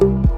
you